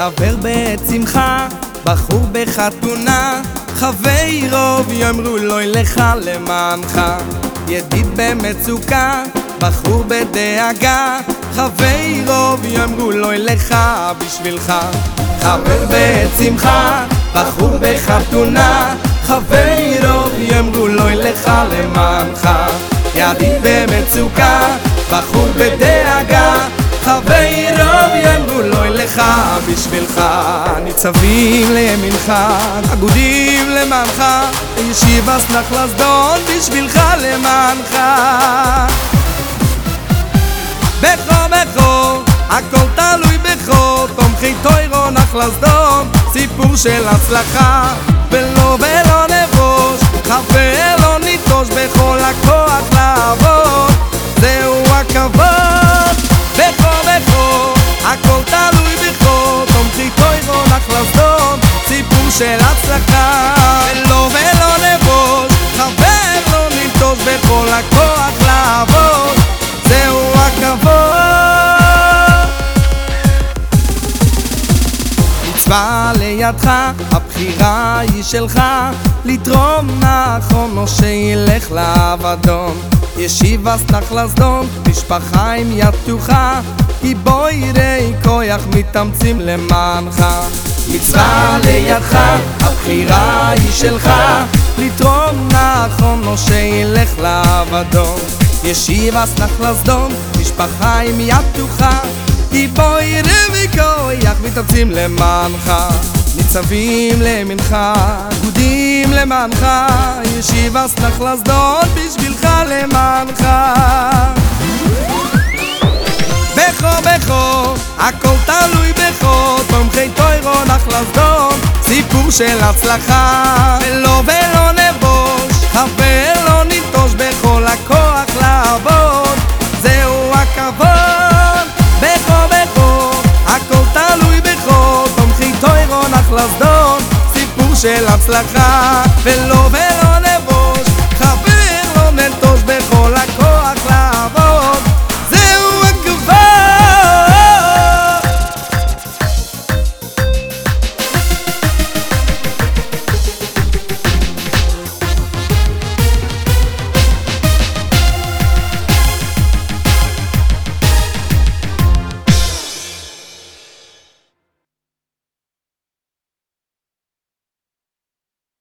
חבר בשמחה, בחור בחתונה, חברו ויאמרו לו לך למענך. ידיד במצוקה, בחור בדאגה, חברו ויאמרו לו לך בשבילך. חבר בשמחה, בחור בחתונה, חברו ויאמרו לו לך למענך. ידיד במצוקה, בשבילך. ניצבים לימינך, אגודים למענך, ישיבס נחלס דון בשבילך למענך. בכו בכו, הכל תלוי בכו, תומכי טוירו נחלס דון, סיפור של הצלחה, לידך, הבחירה היא שלך לתרום נכון או שילך לאבדון. ישיבס נחלס דון, משפחה עם יד פתוחה גיבורי כוח מתאמצים למענך. מצווה לידך, הבחירה היא שלך לתרום נכון או שילך לאבדון. ישיבס נחלס דון, משפחה עם יד פתוחה גיבורי וכוח מתאמצים למענך ניצבים למנך, גודים למענך ישיבס נחלס דון בשבילך למענך בכו בכו, הכל תלוי בכו תומכי טוירו נחלס דון סיפור של הצלחה. ולא ולא נבוש חבר דון סיפור של הצלחה ולא ולא